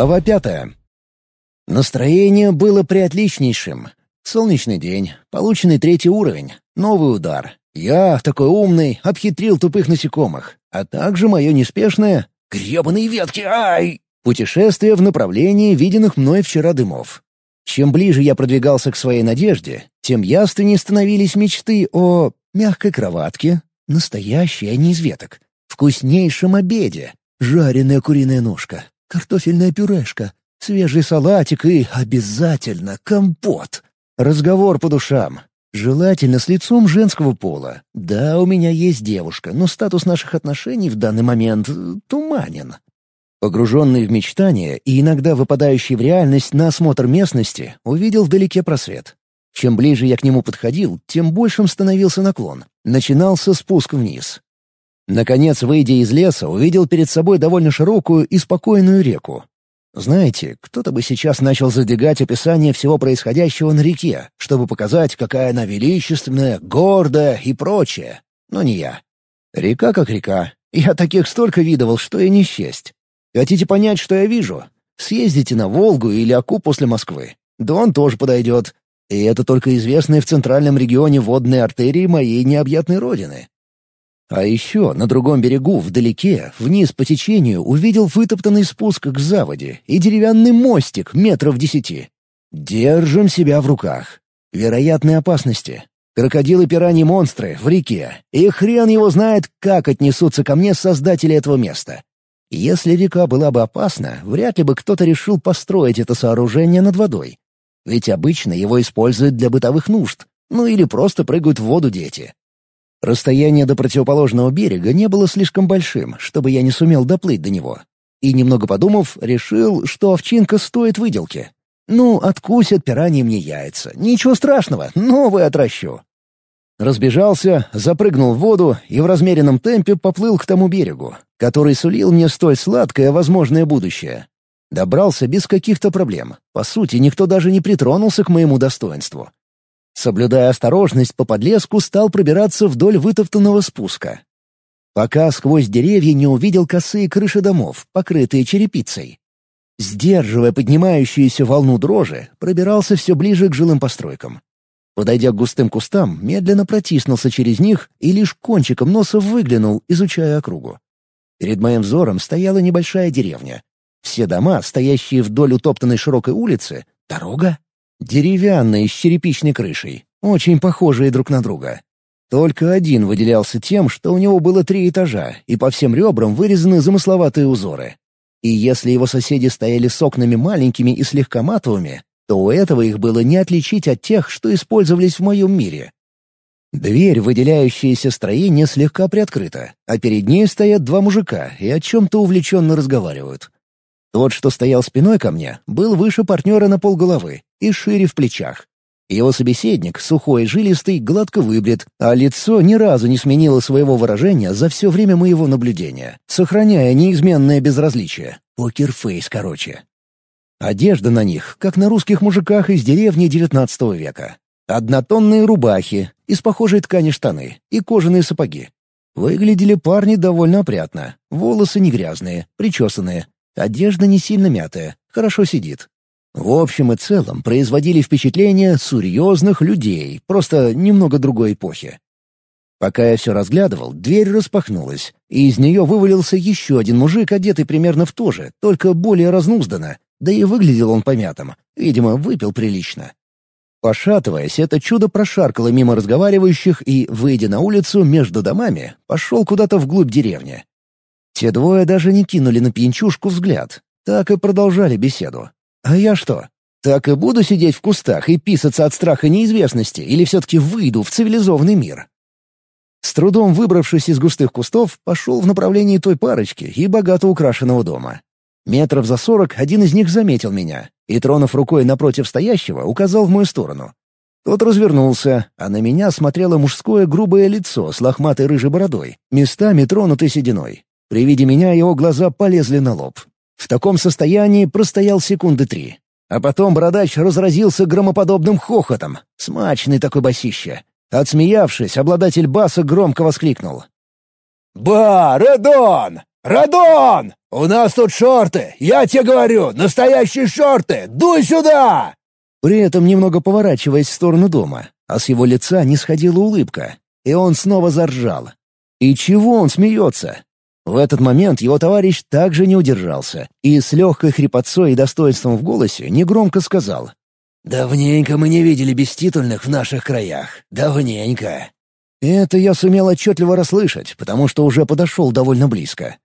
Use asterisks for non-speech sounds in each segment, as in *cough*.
Глава пятая. Настроение было приотличнейшим. Солнечный день, полученный третий уровень, новый удар. Я, такой умный, обхитрил тупых насекомых, а также мое неспешное «гребаные ветки, ай!» путешествие в направлении виденных мной вчера дымов. Чем ближе я продвигался к своей надежде, тем яственнее становились мечты о мягкой кроватке, настоящей, а не из веток, вкуснейшем обеде, жареная куриная ножка, картофельная пюрешка, свежий салатик и, обязательно, компот. Разговор по душам. Желательно с лицом женского пола. Да, у меня есть девушка, но статус наших отношений в данный момент э, туманен. Погруженный в мечтания и иногда выпадающий в реальность на осмотр местности, увидел вдалеке просвет. Чем ближе я к нему подходил, тем большим становился наклон. Начинался спуск вниз. Наконец, выйдя из леса, увидел перед собой довольно широкую и спокойную реку. Знаете, кто-то бы сейчас начал задвигать описание всего происходящего на реке, чтобы показать, какая она величественная, гордая и прочее. Но не я. Река как река. Я таких столько видывал, что и не счесть. Хотите понять, что я вижу? Съездите на Волгу или Аку после Москвы. Дон тоже подойдет. И это только известные в центральном регионе водные артерии моей необъятной родины. А еще на другом берегу, вдалеке, вниз по течению, увидел вытоптанный спуск к заводе и деревянный мостик метров десяти. Держим себя в руках. Вероятные опасности. Крокодилы, пираньи, монстры в реке. И хрен его знает, как отнесутся ко мне создатели этого места. Если река была бы опасна, вряд ли бы кто-то решил построить это сооружение над водой. Ведь обычно его используют для бытовых нужд, ну или просто прыгают в воду дети. Расстояние до противоположного берега не было слишком большим, чтобы я не сумел доплыть до него. И, немного подумав, решил, что овчинка стоит выделки. Ну, откусят пираньи мне яйца. Ничего страшного, новые отращу. Разбежался, запрыгнул в воду и в размеренном темпе поплыл к тому берегу, который сулил мне столь сладкое возможное будущее. Добрался без каких-то проблем. По сути, никто даже не притронулся к моему достоинству. Соблюдая осторожность, по подлеску стал пробираться вдоль вытоптанного спуска. Пока сквозь деревья не увидел косые крыши домов, покрытые черепицей. Сдерживая поднимающуюся волну дрожи, пробирался все ближе к жилым постройкам. Подойдя к густым кустам, медленно протиснулся через них и лишь кончиком носа выглянул, изучая округу. Перед моим взором стояла небольшая деревня. Все дома, стоящие вдоль утоптанной широкой улицы, дорога, Деревянные с черепичной крышей, очень похожие друг на друга. Только один выделялся тем, что у него было три этажа, и по всем ребрам вырезаны замысловатые узоры. И если его соседи стояли с окнами маленькими и слегка матовыми, то у этого их было не отличить от тех, что использовались в моем мире. Дверь, выделяющееся строение, слегка приоткрыта, а перед ней стоят два мужика и о чем-то увлеченно разговаривают. Тот, что стоял спиной ко мне, был выше партнера на полголовы и шире в плечах. Его собеседник, сухой жилистый, гладко выбрит, а лицо ни разу не сменило своего выражения за все время моего наблюдения, сохраняя неизменное безразличие. Покерфейс, короче. Одежда на них, как на русских мужиках из деревни XIX века. Однотонные рубахи, из похожей ткани штаны и кожаные сапоги. Выглядели парни довольно опрятно, волосы не грязные, причесанные, Одежда не сильно мятая, хорошо сидит. В общем и целом производили впечатление серьезных людей, просто немного другой эпохи. Пока я все разглядывал, дверь распахнулась, и из нее вывалился еще один мужик, одетый примерно в то же, только более разнузданно, да и выглядел он помятым, видимо, выпил прилично. Пошатываясь, это чудо прошаркало мимо разговаривающих и, выйдя на улицу между домами, пошел куда-то вглубь деревни. Те двое даже не кинули на пьянчушку взгляд. Так и продолжали беседу. А я что? Так и буду сидеть в кустах и писаться от страха неизвестности или все-таки выйду в цивилизованный мир? С трудом выбравшись из густых кустов, пошел в направлении той парочки и богато украшенного дома. Метров за сорок один из них заметил меня и, тронув рукой напротив стоящего, указал в мою сторону. Тот развернулся, а на меня смотрело мужское грубое лицо с лохматой рыжей бородой, местами тронутой сединой. При виде меня его глаза полезли на лоб. В таком состоянии простоял секунды три. А потом бородач разразился громоподобным хохотом. Смачный такой басище. Отсмеявшись, обладатель баса громко воскликнул. «Ба, Редон! «Радон! У нас тут шорты! Я тебе говорю, настоящие шорты! Дуй сюда!» При этом немного поворачиваясь в сторону дома, а с его лица не сходила улыбка, и он снова заржал. И чего он смеется? В этот момент его товарищ также не удержался и с легкой хрипотцой и достоинством в голосе негромко сказал. «Давненько мы не видели беститульных в наших краях. Давненько». Это я сумел отчетливо расслышать, потому что уже подошел довольно близко.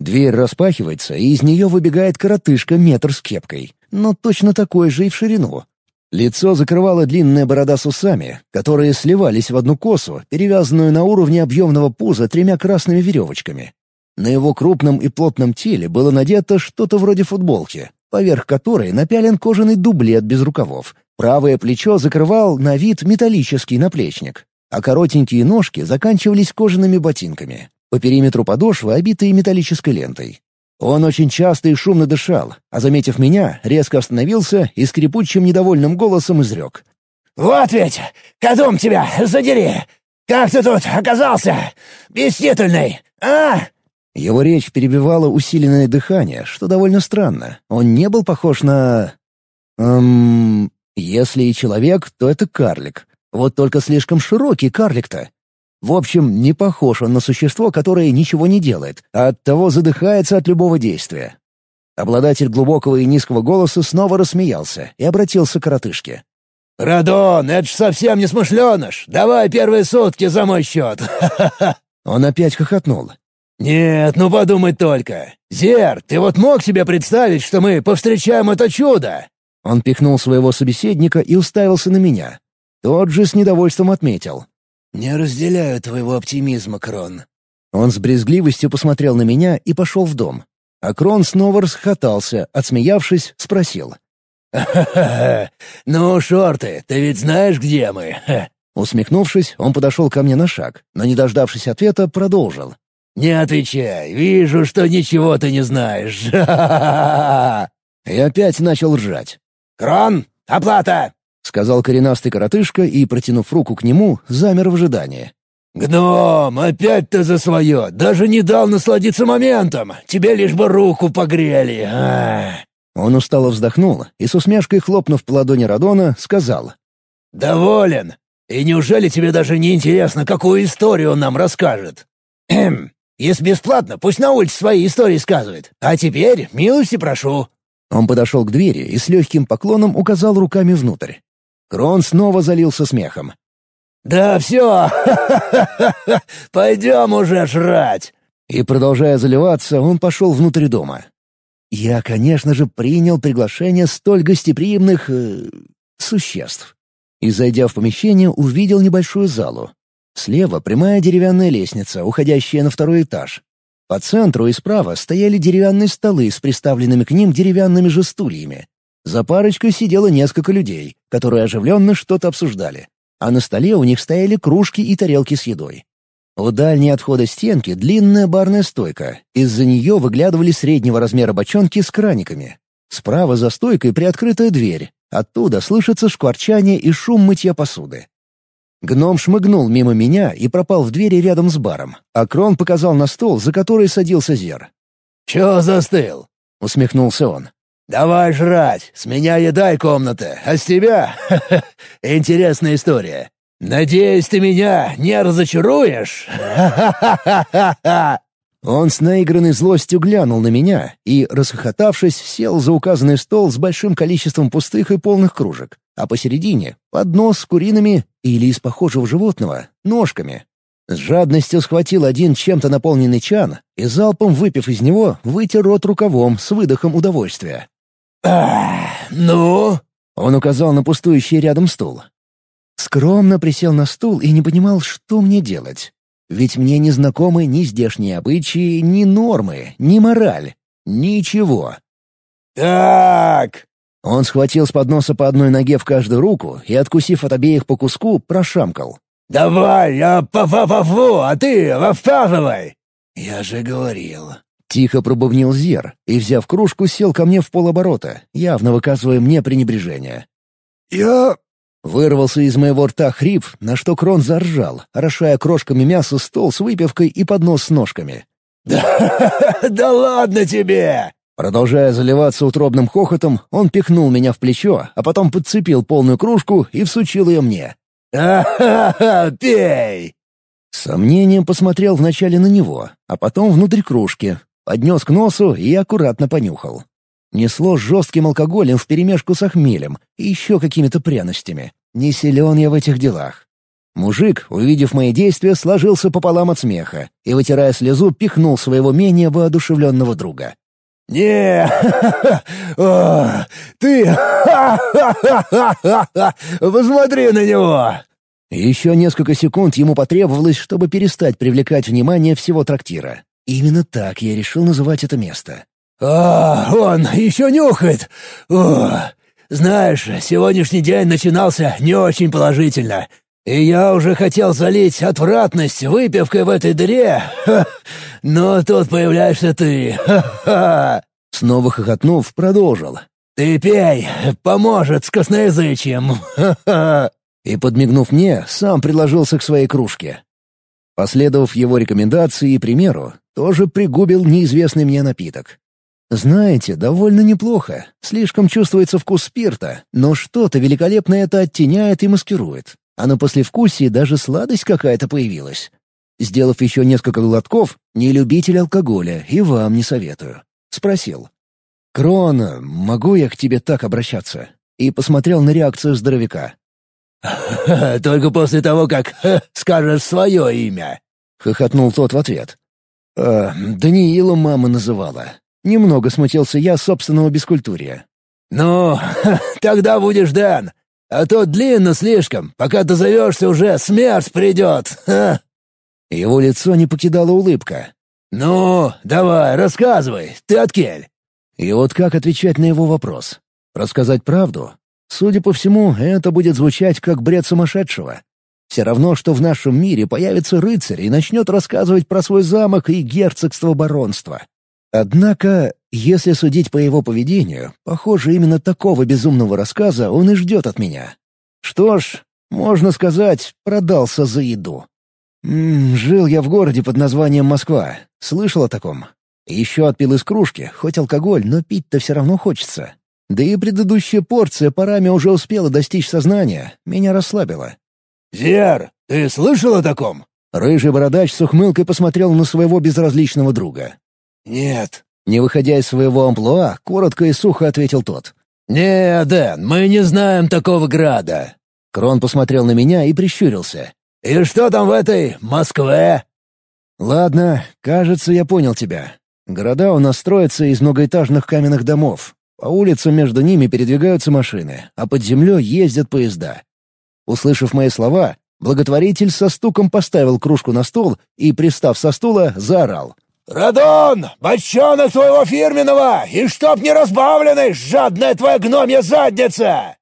Дверь распахивается, и из нее выбегает коротышка метр с кепкой, но точно такой же и в ширину. Лицо закрывала длинная борода с усами, которые сливались в одну косу, перевязанную на уровне объемного пуза тремя красными веревочками. На его крупном и плотном теле было надето что-то вроде футболки, поверх которой напялен кожаный дублет без рукавов. Правое плечо закрывал на вид металлический наплечник, а коротенькие ножки заканчивались кожаными ботинками, по периметру подошвы обитые металлической лентой. Он очень часто и шумно дышал, а, заметив меня, резко остановился и скрипучим недовольным голосом изрек. «Вот ведь! Кадум тебя, задери! Как ты тут оказался? Беститульный, а?» Его речь перебивала усиленное дыхание, что довольно странно. Он не был похож на... Эм... Если и человек, то это карлик. Вот только слишком широкий карлик-то. В общем, не похож он на существо, которое ничего не делает, а оттого задыхается от любого действия. Обладатель глубокого и низкого голоса снова рассмеялся и обратился к коротышке. «Радон, это ж совсем не смышленыш! Давай первые сутки за мой счет!» *laughs* Он опять хохотнул. «Нет, ну подумай только! Зер, ты вот мог себе представить, что мы повстречаем это чудо?» Он пихнул своего собеседника и уставился на меня. Тот же с недовольством отметил. «Не разделяю твоего оптимизма, Крон». Он с брезгливостью посмотрел на меня и пошел в дом. А Крон снова расхохотался, отсмеявшись, спросил. «Ха-ха-ха! Ну, шорты, ты ведь знаешь, где мы?» *laughs* Усмехнувшись, он подошел ко мне на шаг, но, не дождавшись ответа, продолжил. «Не отвечай, вижу, что ничего ты не знаешь!» *laughs* И опять начал ржать. «Крон, оплата!» — сказал коренастый коротышка и, протянув руку к нему, замер в ожидании. «Гном, опять ты за свое! Даже не дал насладиться моментом! Тебе лишь бы руку погрели! А Он устало вздохнул и, с усмешкой хлопнув по ладони Радона, сказал. «Доволен! И неужели тебе даже не интересно, какую историю он нам расскажет? Эм, если бесплатно, пусть на улице свои истории сказывает. А теперь милости прошу». Он подошел к двери и с легким поклоном указал руками внутрь. Крон снова залился смехом. «Да все! *laughs* Пойдем уже жрать!» И, продолжая заливаться, он пошел внутрь дома. Я, конечно же, принял приглашение столь гостеприимных... Э, существ. И, зайдя в помещение, увидел небольшую залу. Слева прямая деревянная лестница, уходящая на второй этаж. По центру и справа стояли деревянные столы с приставленными к ним деревянными же стульями. За парочкой сидело несколько людей, которые оживленно что-то обсуждали, а на столе у них стояли кружки и тарелки с едой. У дальней отхода стенки длинная барная стойка, из-за нее выглядывали среднего размера бочонки с краниками. Справа за стойкой приоткрытая дверь, оттуда слышится шкварчание и шум мытья посуды. Гном шмыгнул мимо меня и пропал в двери рядом с баром, а Крон показал на стол, за который садился Зер. «Чё застыл?» — усмехнулся он. «Давай жрать, с меня еда и комната, а с тебя... *laughs* интересная история. Надеюсь, ты меня не разочаруешь?» *laughs* Он с наигранной злостью глянул на меня и, расхохотавшись, сел за указанный стол с большим количеством пустых и полных кружек, а посередине — поднос с куриными или из похожего животного ножками. С жадностью схватил один чем-то наполненный чан и, залпом выпив из него, вытер рот рукавом с выдохом удовольствия. «Ах, ну?» — он указал на пустующий рядом стул. Скромно присел на стул и не понимал, что мне делать. Ведь мне не знакомы ни здешние обычаи, ни нормы, ни мораль. Ничего. «Так!» Он схватил с подноса по одной ноге в каждую руку и, откусив от обеих по куску, прошамкал. «Давай, я па-па-па-фу, а ты вовпазывай!» «Я же говорил, Тихо пробубнил Зер и, взяв кружку, сел ко мне в полоборота, явно выказывая мне пренебрежение. «Я...» Вырвался из моего рта хрип, на что Крон заржал, орошая крошками мяса стол с выпивкой и поднос с ножками. «Да *laughs* ладно тебе!» Продолжая заливаться утробным хохотом, он пихнул меня в плечо, а потом подцепил полную кружку и всучил ее мне. «А-ха-ха, пей!» С сомнением посмотрел вначале на него, а потом внутрь кружки, поднес к носу и аккуратно понюхал. Несло жестким алкоголем вперемешку с охмелем и еще какими-то пряностями. Не силен я в этих делах. Мужик, увидев мои действия, сложился пополам от смеха и, вытирая слезу, пихнул своего менее воодушевленного друга. «Не, *laughs* ты, *laughs* посмотри на него!» Еще несколько секунд ему потребовалось, чтобы перестать привлекать внимание всего трактира. Именно так я решил называть это место. «А, он еще нюхает! О, знаешь, сегодняшний день начинался не очень положительно. И я уже хотел залить отвратность выпивкой в этой дыре, ха, но тут появляешься ты, ха-ха!» Снова хохотнув, продолжил. «Ты пей, поможет с косноязычием, ха-ха!» И, подмигнув мне, сам приложился к своей кружке. Последовав его рекомендации и примеру, тоже пригубил неизвестный мне напиток. Знаете, довольно неплохо. Слишком чувствуется вкус спирта, но что-то великолепное это оттеняет и маскирует а на послевкусии даже сладость какая-то появилась. Сделав еще несколько глотков, не любитель алкоголя и вам не советую. Спросил. «Крона, могу я к тебе так обращаться?» И посмотрел на реакцию здоровяка. «Только после того, как скажешь свое имя», — хохотнул тот в ответ. «Э, «Даниила мама называла. Немного смутился я собственного бескультурия». «Ну, *laughs* тогда будешь Дан. А то длинно слишком. Пока дозовешься уже, смерть придет. *laughs* Ха!» Его лицо не покидала улыбка. «Ну, давай, рассказывай. Ты от Кель?» И вот как отвечать на его вопрос? Рассказать правду? Судя по всему, это будет звучать как бред сумасшедшего. Все равно, что в нашем мире появится рыцарь и начнет рассказывать про свой замок и герцогство баронства. Однако, если судить по его поведению, похоже, именно такого безумного рассказа он и ждет от меня. Что ж, можно сказать, продался за еду. М -м, жил я в городе под названием Москва. Слышал о таком. Еще отпил из кружки, хоть алкоголь, но пить-то все равно хочется. Да и предыдущая порция парами уже успела достичь сознания, меня расслабило. «Зер, ты слышал о таком?» Рыжий бородач с ухмылкой посмотрел на своего безразличного друга. «Нет». Не выходя из своего амплуа, коротко и сухо ответил тот. «Не, Дэн, мы не знаем такого града». Крон посмотрел на меня и прищурился. «И что там в этой Москве?» «Ладно, кажется, я понял тебя. Города у нас строятся из многоэтажных каменных домов. По улицам между ними передвигаются машины, а под землей ездят поезда». Услышав мои слова, благотворитель со стуком поставил кружку на стол и, пристав со стула, заорал. «Радон! Бочонок твоего фирменного! И чтоб не разбавленный, жадная твоя гномья задница!»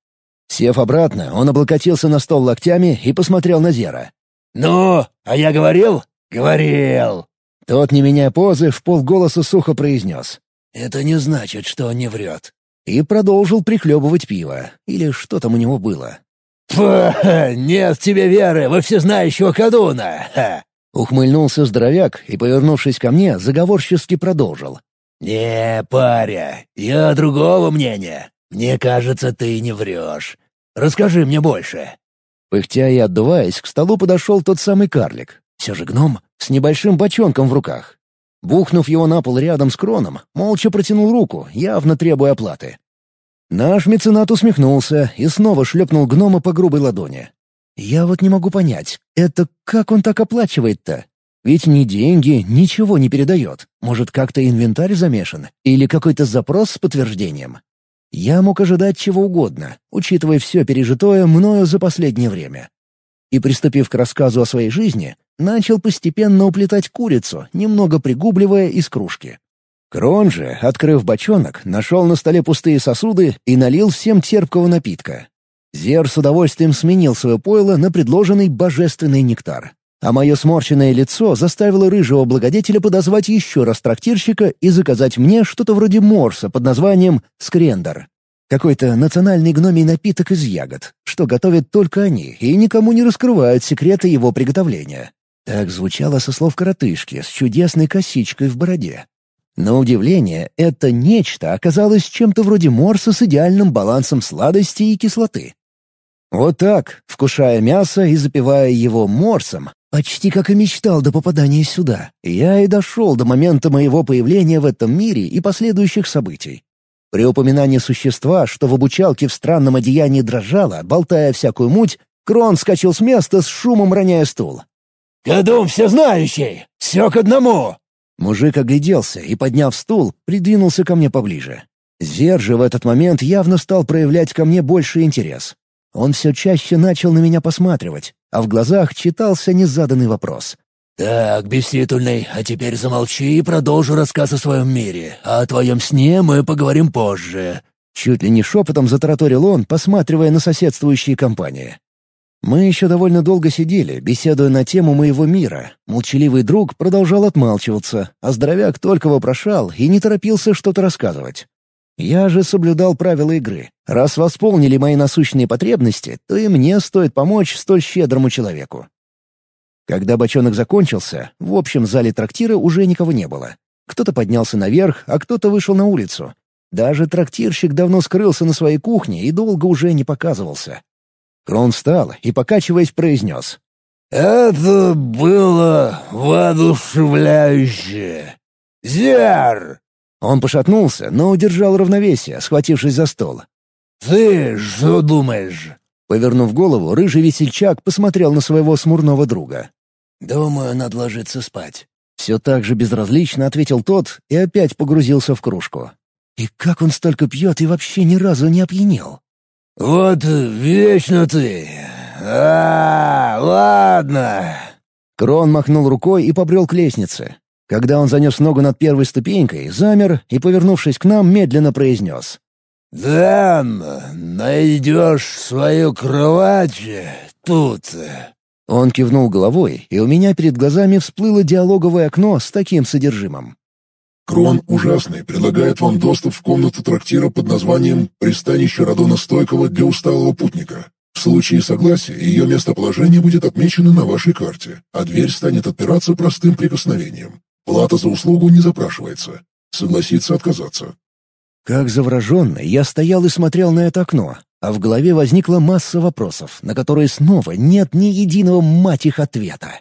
Сев обратно, он облокотился на стол локтями и посмотрел на Зера. «Ну, а я говорил?» «Говорил!» Тот, не меняя позы, в полголоса сухо произнес. «Это не значит, что он не врет». И продолжил прихлебывать пиво. Или что там у него было. «Фу, нет тебе веры во всезнающего Кадуна! Ухмыльнулся здоровяк и, повернувшись ко мне, заговорчески продолжил. «Не, паря, я другого мнения. Мне кажется, ты не врешь. Расскажи мне больше». Пыхтя и отдуваясь, к столу подошел тот самый карлик. Все же гном с небольшим бочонком в руках. Бухнув его на пол рядом с кроном, молча протянул руку, явно требуя оплаты. Наш меценат усмехнулся и снова шлепнул гнома по грубой ладони. Я вот не могу понять, это как он так оплачивает-то? Ведь ни деньги, ничего не передает. Может, как-то инвентарь замешан? Или какой-то запрос с подтверждением? Я мог ожидать чего угодно, учитывая все пережитое мною за последнее время. И, приступив к рассказу о своей жизни, начал постепенно уплетать курицу, немного пригубливая из кружки. Крон же, открыв бочонок, нашел на столе пустые сосуды и налил всем терпкого напитка. Зер с удовольствием сменил свое пойло на предложенный божественный нектар. А мое сморщенное лицо заставило рыжего благодетеля подозвать еще раз трактирщика и заказать мне что-то вроде морса под названием «скрендер». Какой-то национальный гномий напиток из ягод, что готовят только они и никому не раскрывают секреты его приготовления. Так звучало со слов коротышки с чудесной косичкой в бороде. На удивление, это нечто оказалось чем-то вроде морса с идеальным балансом сладости и кислоты. Вот так, вкушая мясо и запивая его морсом, почти как и мечтал до попадания сюда, я и дошел до момента моего появления в этом мире и последующих событий. При упоминании существа, что в обучалке в странном одеянии дрожало, болтая всякую муть, Крон скачал с места с шумом роняя стул. «Кадум всезнающий! Все к одному!» Мужик огляделся и, подняв стул, придвинулся ко мне поближе. Зер же в этот момент явно стал проявлять ко мне больше интерес. Он все чаще начал на меня посматривать, а в глазах читался незаданный вопрос. «Так, беститульный, а теперь замолчи и продолжу рассказ о своем мире, а о твоем сне мы поговорим позже». Чуть ли не шепотом затараторил он, посматривая на соседствующие компании. Мы еще довольно долго сидели, беседуя на тему моего мира. Молчаливый друг продолжал отмалчиваться, а здоровяк только вопрошал и не торопился что-то рассказывать. Я же соблюдал правила игры. Раз восполнили мои насущные потребности, то и мне стоит помочь столь щедрому человеку. Когда бочонок закончился, в общем зале трактира уже никого не было. Кто-то поднялся наверх, а кто-то вышел на улицу. Даже трактирщик давно скрылся на своей кухне и долго уже не показывался. Крон встал и, покачиваясь, произнес. «Это было воодушевляюще! Зер!» Он пошатнулся, но удержал равновесие, схватившись за стол. «Ты что думаешь?» Повернув голову, рыжий весельчак посмотрел на своего смурного друга. «Думаю, надо ложиться спать». Все так же безразлично ответил тот и опять погрузился в кружку. И как он столько пьет и вообще ни разу не опьянел? «Вот вечно ты! А, ладно!» Крон махнул рукой и побрел к лестнице. Когда он занес ногу над первой ступенькой, замер и, повернувшись к нам, медленно произнес. «Дэн, найдешь свою кровать тут». Он кивнул головой, и у меня перед глазами всплыло диалоговое окно с таким содержимым. Крон Ужасный предлагает вам доступ в комнату трактира под названием «Пристанище Радона Стойкого для усталого путника». В случае согласия ее местоположение будет отмечено на вашей карте, а дверь станет отпираться простым прикосновением. Плата за услугу не запрашивается. Согласиться отказаться. Как завороженный, я стоял и смотрел на это окно, а в голове возникла масса вопросов, на которые снова нет ни единого мать их ответа.